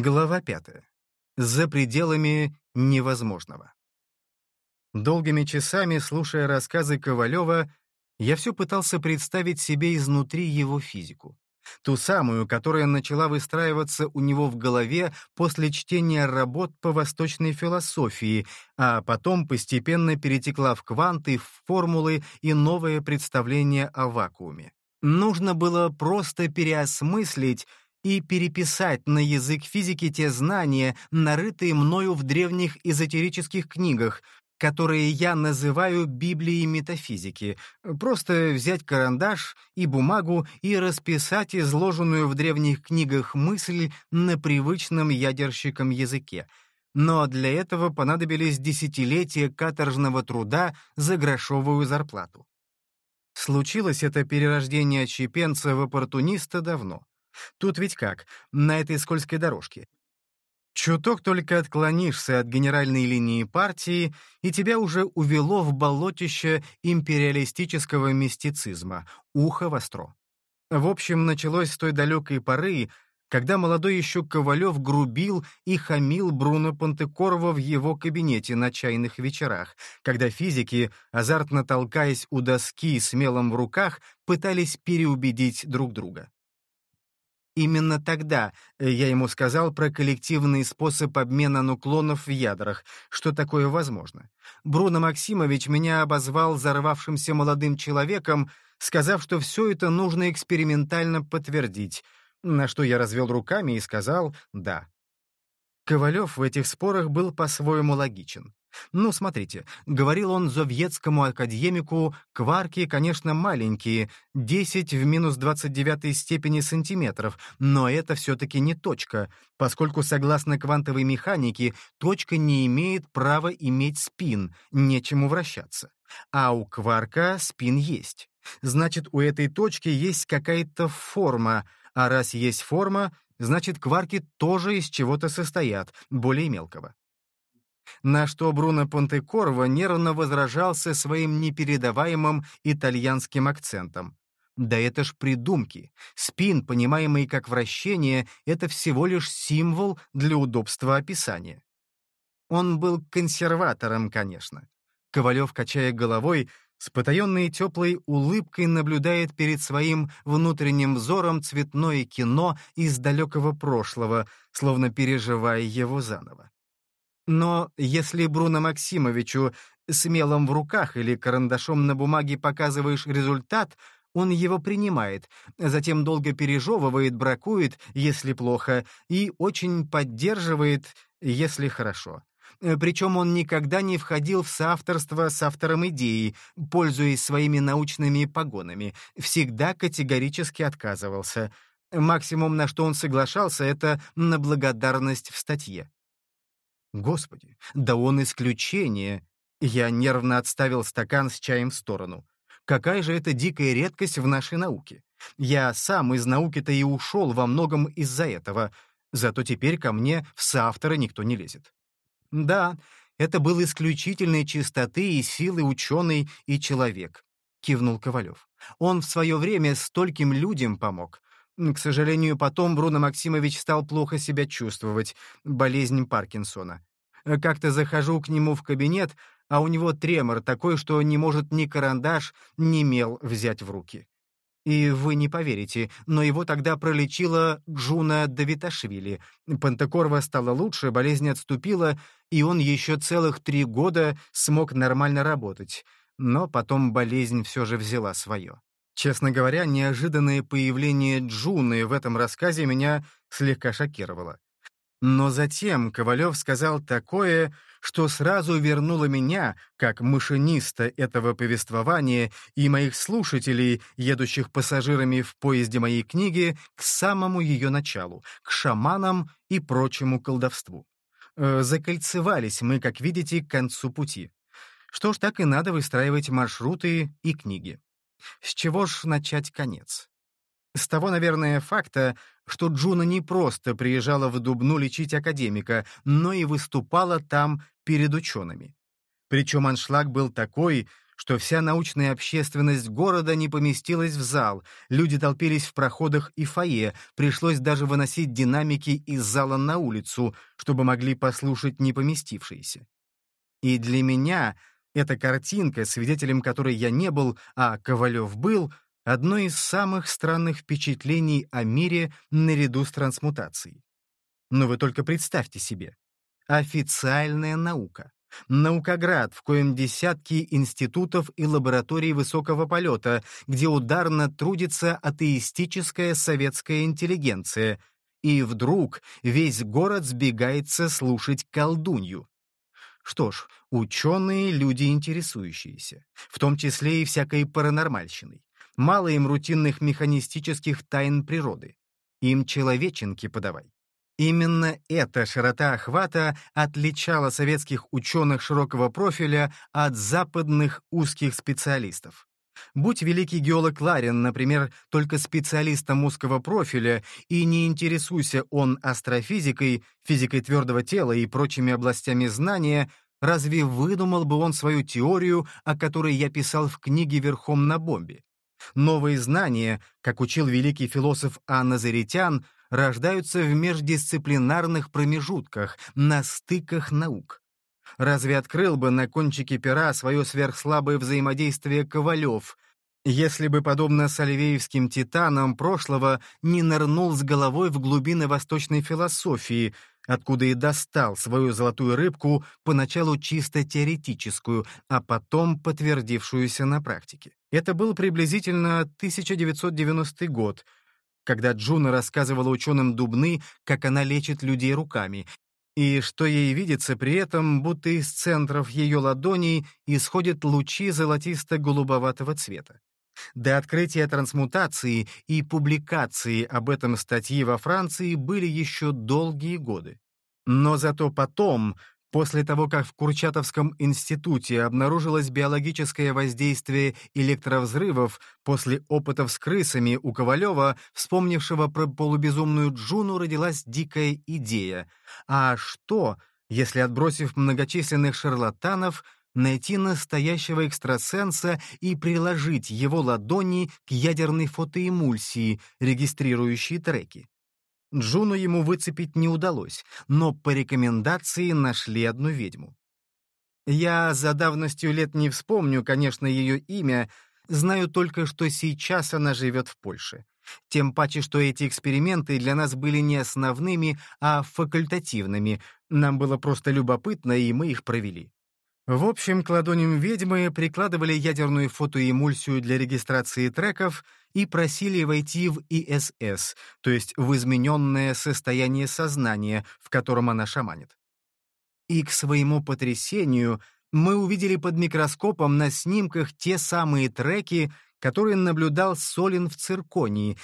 Глава пятая. За пределами невозможного. Долгими часами, слушая рассказы Ковалева, я все пытался представить себе изнутри его физику. Ту самую, которая начала выстраиваться у него в голове после чтения работ по восточной философии, а потом постепенно перетекла в кванты, в формулы и новое представление о вакууме. Нужно было просто переосмыслить и переписать на язык физики те знания, нарытые мною в древних эзотерических книгах, которые я называю Библией метафизики. Просто взять карандаш и бумагу и расписать изложенную в древних книгах мысль на привычном ядерщикам языке. Но для этого понадобились десятилетия каторжного труда за грошовую зарплату. Случилось это перерождение чепенца в оппортуниста давно. Тут ведь как, на этой скользкой дорожке. Чуток только отклонишься от генеральной линии партии, и тебя уже увело в болотище империалистического мистицизма, ухо востро. В общем, началось с той далекой поры, когда молодой еще Ковалев грубил и хамил Бруно Пантекорова в его кабинете на чайных вечерах, когда физики, азартно толкаясь у доски с в руках, пытались переубедить друг друга. Именно тогда э, я ему сказал про коллективный способ обмена нуклонов в ядрах, что такое возможно. Бруно Максимович меня обозвал взорвавшимся молодым человеком, сказав, что все это нужно экспериментально подтвердить, на что я развел руками и сказал «да». Ковалев в этих спорах был по-своему логичен. Ну, смотрите, говорил он зовьетскому академику, кварки, конечно, маленькие, 10 в минус 29 степени сантиметров, но это все-таки не точка, поскольку, согласно квантовой механике, точка не имеет права иметь спин, нечему вращаться. А у кварка спин есть. Значит, у этой точки есть какая-то форма, а раз есть форма, значит, кварки тоже из чего-то состоят, более мелкого на что Бруно Понтекорво нервно возражался своим непередаваемым итальянским акцентом. Да это ж придумки. Спин, понимаемый как вращение, это всего лишь символ для удобства описания. Он был консерватором, конечно. Ковалев, качая головой, с потаенной теплой улыбкой наблюдает перед своим внутренним взором цветное кино из далекого прошлого, словно переживая его заново. Но если Бруно Максимовичу смелым в руках или карандашом на бумаге показываешь результат, он его принимает, затем долго пережевывает, бракует, если плохо, и очень поддерживает, если хорошо. Причем он никогда не входил в соавторство с автором идеи, пользуясь своими научными погонами, всегда категорически отказывался. Максимум, на что он соглашался, это на благодарность в статье. Господи, да он исключение. Я нервно отставил стакан с чаем в сторону. Какая же это дикая редкость в нашей науке. Я сам из науки-то и ушел во многом из-за этого, зато теперь ко мне в соавторы никто не лезет. Да, это был исключительной чистоты и силы ученый и человек, кивнул Ковалев. Он в свое время стольким людям помог. К сожалению, потом Бруно Максимович стал плохо себя чувствовать, болезнь Паркинсона. Как-то захожу к нему в кабинет, а у него тремор такой, что не может ни карандаш, ни мел взять в руки. И вы не поверите, но его тогда пролечила Джуна Давиташвили. Понтекорво стало лучше, болезнь отступила, и он еще целых три года смог нормально работать. Но потом болезнь все же взяла свое. Честно говоря, неожиданное появление Джуны в этом рассказе меня слегка шокировало. Но затем Ковалев сказал такое, что сразу вернуло меня, как машиниста этого повествования и моих слушателей, едущих пассажирами в поезде моей книги, к самому ее началу, к шаманам и прочему колдовству. Э, закольцевались мы, как видите, к концу пути. Что ж, так и надо выстраивать маршруты и книги. С чего ж начать конец? С того, наверное, факта, что Джуна не просто приезжала в Дубну лечить академика, но и выступала там перед учеными. Причем аншлаг был такой, что вся научная общественность города не поместилась в зал, люди толпились в проходах и фойе, пришлось даже выносить динамики из зала на улицу, чтобы могли послушать не поместившиеся. И для меня эта картинка, свидетелем которой я не был, а Ковалев был, одно из самых странных впечатлений о мире наряду с трансмутацией. Но вы только представьте себе. Официальная наука. Наукоград, в коем десятки институтов и лабораторий высокого полета, где ударно трудится атеистическая советская интеллигенция, и вдруг весь город сбегается слушать колдунью. Что ж, ученые — люди интересующиеся, в том числе и всякой паранормальщиной. Мало им рутинных механистических тайн природы. Им человеченки подавай. Именно эта широта охвата отличала советских ученых широкого профиля от западных узких специалистов. Будь великий геолог Ларин, например, только специалистом узкого профиля, и не интересуйся он астрофизикой, физикой твердого тела и прочими областями знания, разве выдумал бы он свою теорию, о которой я писал в книге «Верхом на бомбе»? Новые знания, как учил великий философ Анна Заритян, рождаются в междисциплинарных промежутках, на стыках наук. Разве открыл бы на кончике пера свое сверхслабое взаимодействие Ковалев, если бы, подобно сальвеевским титанам прошлого, не нырнул с головой в глубины восточной философии, откуда и достал свою золотую рыбку, поначалу чисто теоретическую, а потом подтвердившуюся на практике. Это был приблизительно 1990 год — когда Джуна рассказывала ученым Дубны, как она лечит людей руками, и что ей видится при этом, будто из центров ее ладоней исходят лучи золотисто-голубоватого цвета. До открытия трансмутации и публикации об этом статьи во Франции были еще долгие годы. Но зато потом, После того, как в Курчатовском институте обнаружилось биологическое воздействие электровзрывов после опытов с крысами у Ковалева, вспомнившего про полубезумную Джуну, родилась дикая идея. А что, если, отбросив многочисленных шарлатанов, найти настоящего экстрасенса и приложить его ладони к ядерной фотоэмульсии, регистрирующей треки? Джуну ему выцепить не удалось, но по рекомендации нашли одну ведьму. Я за давностью лет не вспомню, конечно, ее имя, знаю только, что сейчас она живет в Польше. Тем паче, что эти эксперименты для нас были не основными, а факультативными. Нам было просто любопытно, и мы их провели. В общем, к ладоням ведьмы прикладывали ядерную фотоэмульсию для регистрации треков и просили войти в ИСС, то есть в измененное состояние сознания, в котором она шаманит. И к своему потрясению мы увидели под микроскопом на снимках те самые треки, которые наблюдал Солин в цирконии,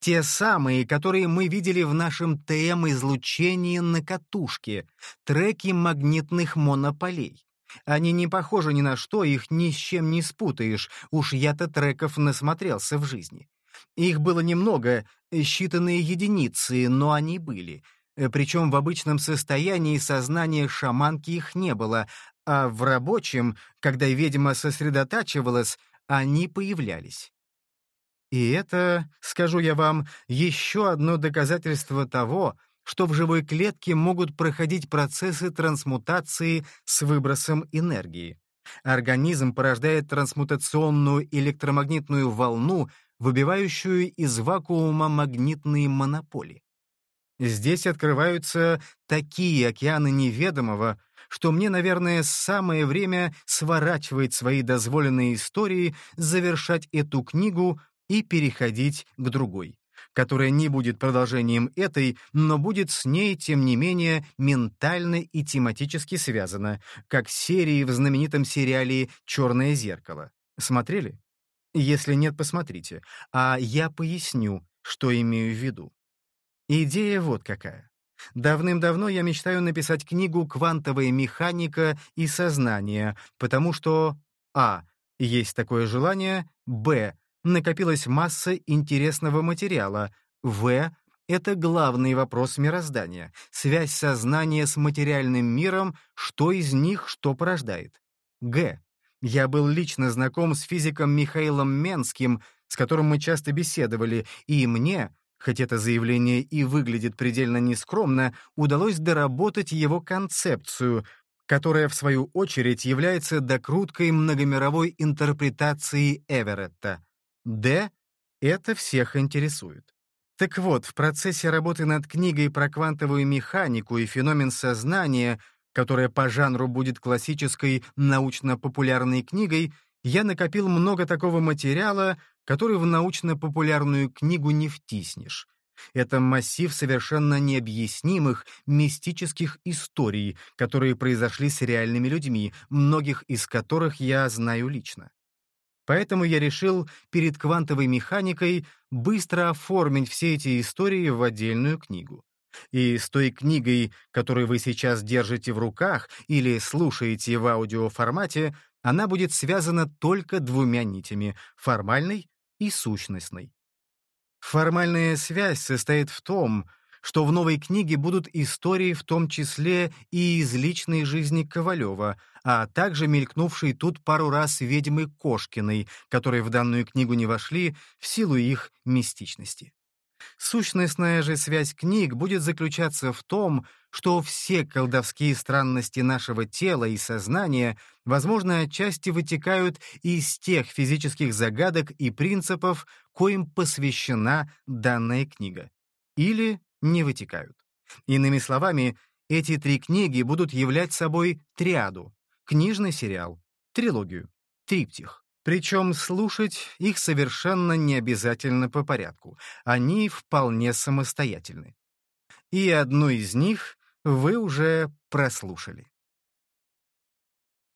те самые, которые мы видели в нашем ТМ-излучении на катушке, треки магнитных монополей. Они не похожи ни на что, их ни с чем не спутаешь, уж я-то треков насмотрелся в жизни. Их было немного, считанные единицы, но они были. Э, Причем в обычном состоянии сознания шаманки их не было, а в рабочем, когда ведьма сосредотачивалась, они появлялись. И это, скажу я вам, еще одно доказательство того, что в живой клетке могут проходить процессы трансмутации с выбросом энергии. Организм порождает трансмутационную электромагнитную волну, выбивающую из вакуума магнитные монополи. Здесь открываются такие океаны неведомого, что мне, наверное, самое время сворачивать свои дозволенные истории, завершать эту книгу и переходить к другой которая не будет продолжением этой, но будет с ней, тем не менее, ментально и тематически связана, как серии в знаменитом сериале «Черное зеркало». Смотрели? Если нет, посмотрите. А я поясню, что имею в виду. Идея вот какая. Давным-давно я мечтаю написать книгу «Квантовая механика и сознание», потому что а. Есть такое желание, б накопилась масса интересного материала. В — это главный вопрос мироздания. Связь сознания с материальным миром, что из них что порождает. Г. Я был лично знаком с физиком Михаилом Менским, с которым мы часто беседовали, и мне, хоть это заявление и выглядит предельно нескромно, удалось доработать его концепцию, которая, в свою очередь, является докруткой многомировой интерпретации Эверетта. Д — это всех интересует. Так вот, в процессе работы над книгой про квантовую механику и феномен сознания, которая по жанру будет классической научно-популярной книгой, я накопил много такого материала, который в научно-популярную книгу не втиснешь. Это массив совершенно необъяснимых мистических историй, которые произошли с реальными людьми, многих из которых я знаю лично. Поэтому я решил перед квантовой механикой быстро оформить все эти истории в отдельную книгу. И с той книгой, которую вы сейчас держите в руках или слушаете в аудиоформате, она будет связана только двумя нитями — формальной и сущностной. Формальная связь состоит в том, что в новой книге будут истории в том числе и из личной жизни Ковалева, а также мелькнувшие тут пару раз ведьмы Кошкиной, которые в данную книгу не вошли в силу их мистичности. Сущностная же связь книг будет заключаться в том, что все колдовские странности нашего тела и сознания, возможно, отчасти вытекают из тех физических загадок и принципов, коим посвящена данная книга. Или не вытекают. Иными словами, эти три книги будут являть собой триаду — книжный сериал, трилогию, триптих. Причем слушать их совершенно не обязательно по порядку. Они вполне самостоятельны. И одну из них вы уже прослушали.